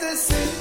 Kansas